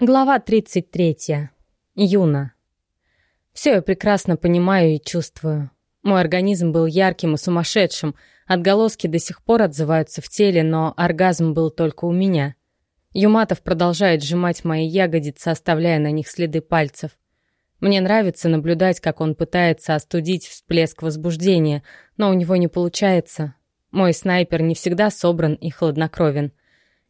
Глава 33. Юна. Все я прекрасно понимаю и чувствую. Мой организм был ярким и сумасшедшим, отголоски до сих пор отзываются в теле, но оргазм был только у меня. Юматов продолжает сжимать мои ягодицы, оставляя на них следы пальцев. Мне нравится наблюдать, как он пытается остудить всплеск возбуждения, но у него не получается. Мой снайпер не всегда собран и хладнокровен —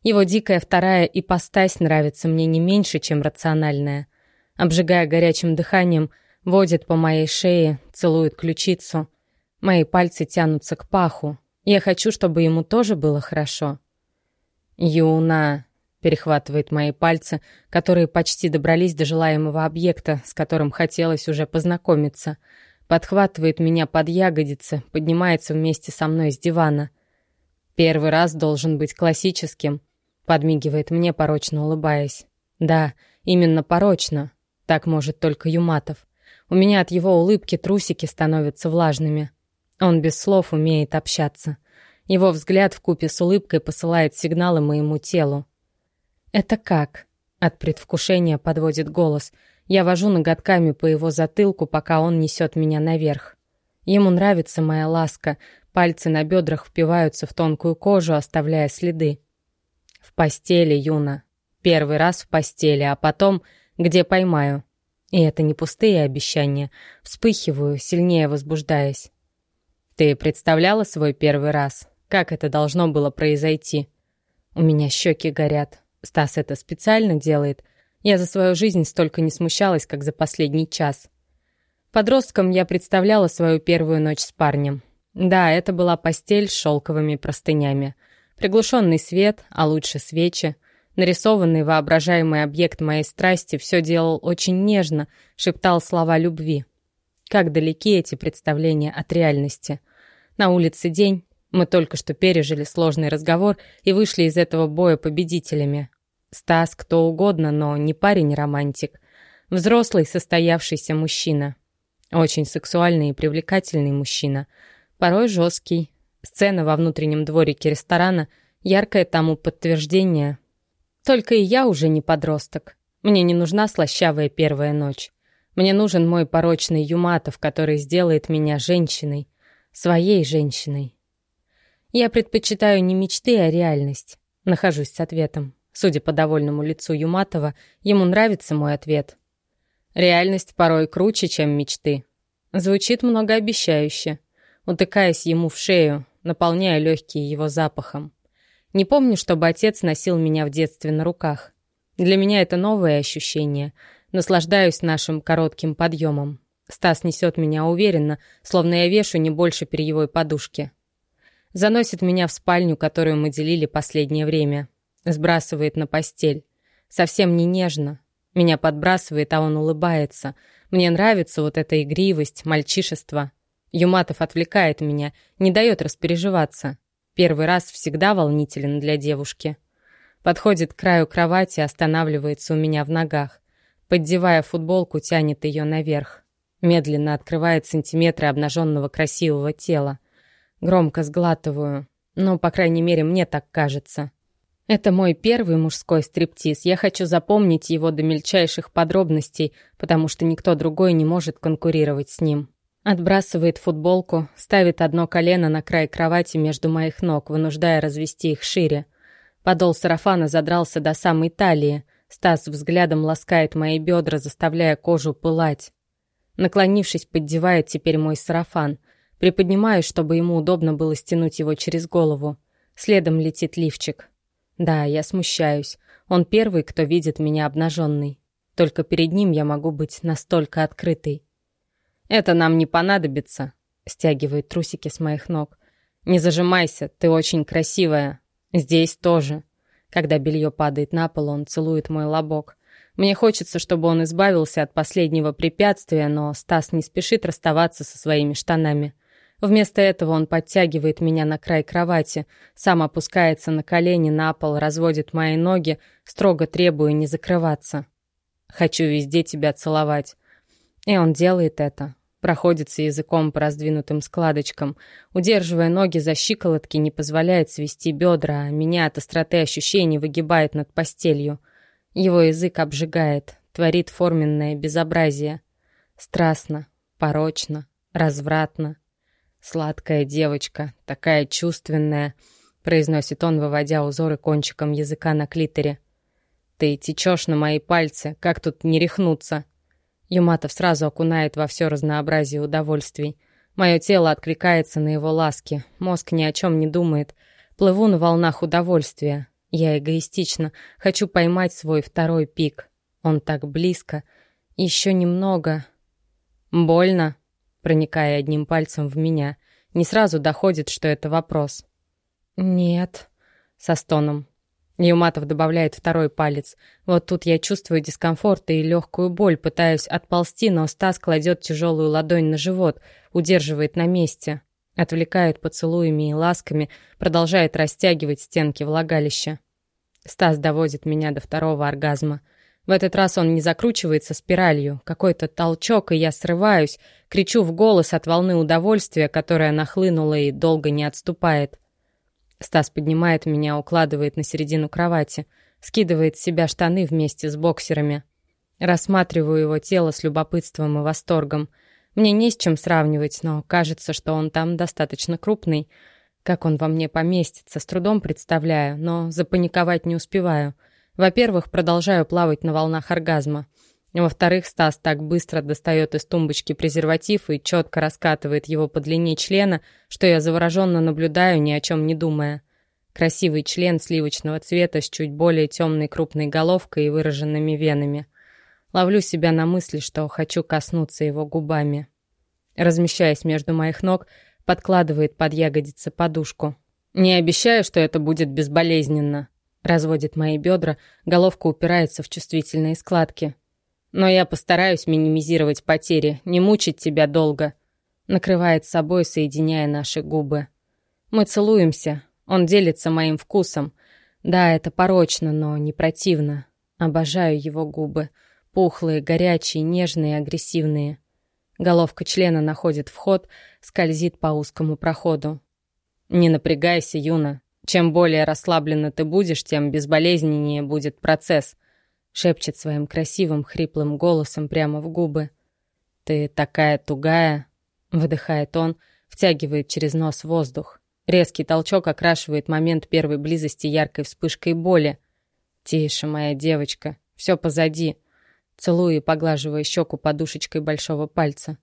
его дикая вторая ипостась нравится мне не меньше, чем рациональная. Обжигая горячим дыханием, водит по моей шее, целует ключицу. Мои пальцы тянутся к паху. Я хочу, чтобы ему тоже было хорошо. «Юна», — перехватывает мои пальцы, которые почти добрались до желаемого объекта, с которым хотелось уже познакомиться. Подхватывает меня под ягодицы, поднимается вместе со мной с дивана. Первый раз должен быть классическим — Подмигивает мне, порочно улыбаясь. Да, именно порочно. Так может только Юматов. У меня от его улыбки трусики становятся влажными. Он без слов умеет общаться. Его взгляд в купе с улыбкой посылает сигналы моему телу. «Это как?» От предвкушения подводит голос. Я вожу ноготками по его затылку, пока он несет меня наверх. Ему нравится моя ласка. Пальцы на бедрах впиваются в тонкую кожу, оставляя следы. В постели, Юна. Первый раз в постели, а потом, где поймаю. И это не пустые обещания. Вспыхиваю, сильнее возбуждаясь. Ты представляла свой первый раз? Как это должно было произойти? У меня щеки горят. Стас это специально делает. Я за свою жизнь столько не смущалась, как за последний час. Подростком я представляла свою первую ночь с парнем. Да, это была постель с шелковыми простынями. Приглушенный свет, а лучше свечи. Нарисованный воображаемый объект моей страсти все делал очень нежно, шептал слова любви. Как далеки эти представления от реальности. На улице день, мы только что пережили сложный разговор и вышли из этого боя победителями. Стас кто угодно, но не парень-романтик. Взрослый, состоявшийся мужчина. Очень сексуальный и привлекательный мужчина. Порой жесткий, Сцена во внутреннем дворике ресторана — яркое тому подтверждение. Только и я уже не подросток. Мне не нужна слащавая первая ночь. Мне нужен мой порочный Юматов, который сделает меня женщиной. Своей женщиной. Я предпочитаю не мечты, а реальность. Нахожусь с ответом. Судя по довольному лицу Юматова, ему нравится мой ответ. Реальность порой круче, чем мечты. Звучит многообещающе. Утыкаясь ему в шею, наполняя легкие его запахом. Не помню, чтобы отец носил меня в детстве на руках. Для меня это новое ощущение. Наслаждаюсь нашим коротким подъемом. Стас несет меня уверенно, словно я вешу не больше перьевой подушки. Заносит меня в спальню, которую мы делили последнее время. Сбрасывает на постель. Совсем не нежно. Меня подбрасывает, а он улыбается. Мне нравится вот эта игривость, мальчишество. Юматов отвлекает меня, не дает распереживаться. Первый раз всегда волнителен для девушки. Подходит к краю кровати, останавливается у меня в ногах. Поддевая футболку, тянет ее наверх. Медленно открывает сантиметры обнаженного красивого тела. Громко сглатываю. Ну, по крайней мере, мне так кажется. Это мой первый мужской стриптиз. Я хочу запомнить его до мельчайших подробностей, потому что никто другой не может конкурировать с ним. Отбрасывает футболку, ставит одно колено на край кровати между моих ног, вынуждая развести их шире. Подол сарафана задрался до самой талии. Стас взглядом ласкает мои бедра, заставляя кожу пылать. Наклонившись, поддевает теперь мой сарафан. Приподнимаюсь, чтобы ему удобно было стянуть его через голову. Следом летит лифчик. Да, я смущаюсь. Он первый, кто видит меня обнаженной. Только перед ним я могу быть настолько открытой. «Это нам не понадобится», — стягивает трусики с моих ног. «Не зажимайся, ты очень красивая. Здесь тоже». Когда белье падает на пол, он целует мой лобок. Мне хочется, чтобы он избавился от последнего препятствия, но Стас не спешит расставаться со своими штанами. Вместо этого он подтягивает меня на край кровати, сам опускается на колени на пол, разводит мои ноги, строго требуя не закрываться. «Хочу везде тебя целовать. И он делает это. Проходится языком по раздвинутым складочкам. Удерживая ноги за щиколотки, не позволяет свести бедра, а меня от остроты ощущений выгибает над постелью. Его язык обжигает, творит форменное безобразие. Страстно, порочно, развратно. «Сладкая девочка, такая чувственная», — произносит он, выводя узоры кончиком языка на клиторе. «Ты течешь на мои пальцы, как тут не рехнуться?» Юматов сразу окунает во все разнообразие удовольствий. Мое тело откликается на его ласки, мозг ни о чем не думает. Плыву на волнах удовольствия. Я эгоистично, хочу поймать свой второй пик. Он так близко. Еще немного. Больно? проникая одним пальцем в меня. Не сразу доходит, что это вопрос. «Нет», — со стоном. Юматов добавляет второй палец. Вот тут я чувствую дискомфорт и легкую боль, пытаюсь отползти, но Стас кладет тяжелую ладонь на живот, удерживает на месте. Отвлекает поцелуями и ласками, продолжает растягивать стенки влагалища. Стас доводит меня до второго оргазма — в этот раз он не закручивается спиралью. Какой-то толчок, и я срываюсь, кричу в голос от волны удовольствия, которая нахлынула и долго не отступает. Стас поднимает меня, укладывает на середину кровати, скидывает с себя штаны вместе с боксерами. Рассматриваю его тело с любопытством и восторгом. Мне не с чем сравнивать, но кажется, что он там достаточно крупный. Как он во мне поместится, с трудом представляю, но запаниковать не успеваю — во-первых, продолжаю плавать на волнах оргазма. Во-вторых, Стас так быстро достает из тумбочки презерватив и четко раскатывает его по длине члена, что я завороженно наблюдаю, ни о чем не думая. Красивый член сливочного цвета с чуть более темной крупной головкой и выраженными венами. Ловлю себя на мысли, что хочу коснуться его губами. Размещаясь между моих ног, подкладывает под ягодицы подушку. Не обещаю, что это будет безболезненно. Разводит мои бедра, головка упирается в чувствительные складки. Но я постараюсь минимизировать потери, не мучить тебя долго. Накрывает собой, соединяя наши губы. Мы целуемся, он делится моим вкусом. Да, это порочно, но не противно. Обожаю его губы. Пухлые, горячие, нежные, агрессивные. Головка члена находит вход, скользит по узкому проходу. «Не напрягайся, Юна, чем более расслабленно ты будешь, тем безболезненнее будет процесс», — шепчет своим красивым хриплым голосом прямо в губы. «Ты такая тугая», — выдыхает он, втягивает через нос воздух. Резкий толчок окрашивает момент первой близости яркой вспышкой боли. «Тише, моя девочка, все позади», — целую и поглаживая щеку подушечкой большого пальца.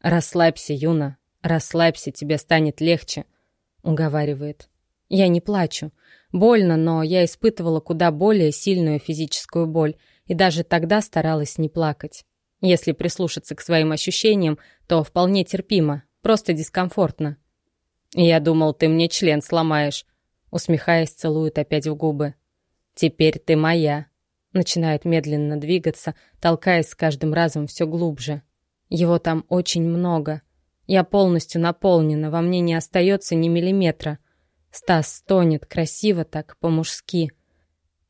«Расслабься, Юна, расслабься, тебе станет легче», — уговаривает. Я не плачу. Больно, но я испытывала куда более сильную физическую боль, и даже тогда старалась не плакать. Если прислушаться к своим ощущениям, то вполне терпимо, просто дискомфортно. «Я думал, ты мне член сломаешь», — усмехаясь, целует опять в губы. «Теперь ты моя», — начинает медленно двигаться, толкаясь с каждым разом все глубже. Его там очень много. Я полностью наполнена, во мне не остается ни миллиметра — Стас стонет красиво так, по-мужски.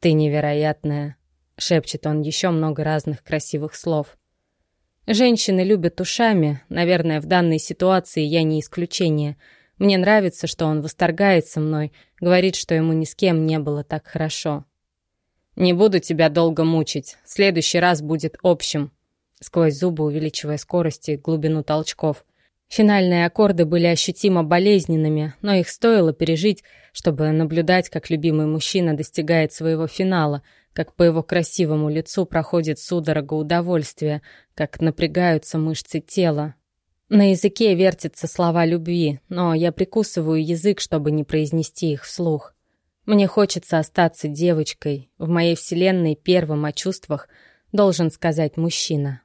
«Ты невероятная», — шепчет он еще много разных красивых слов. Женщины любят ушами, наверное, в данной ситуации я не исключение. Мне нравится, что он восторгается мной, говорит, что ему ни с кем не было так хорошо. «Не буду тебя долго мучить, следующий раз будет общим», сквозь зубы увеличивая скорость и глубину толчков. Финальные аккорды были ощутимо болезненными, но их стоило пережить, чтобы наблюдать, как любимый мужчина достигает своего финала, как по его красивому лицу проходит судорога удовольствия, как напрягаются мышцы тела. На языке вертятся слова любви, но я прикусываю язык, чтобы не произнести их вслух. Мне хочется остаться девочкой. В моей вселенной первым о чувствах должен сказать мужчина.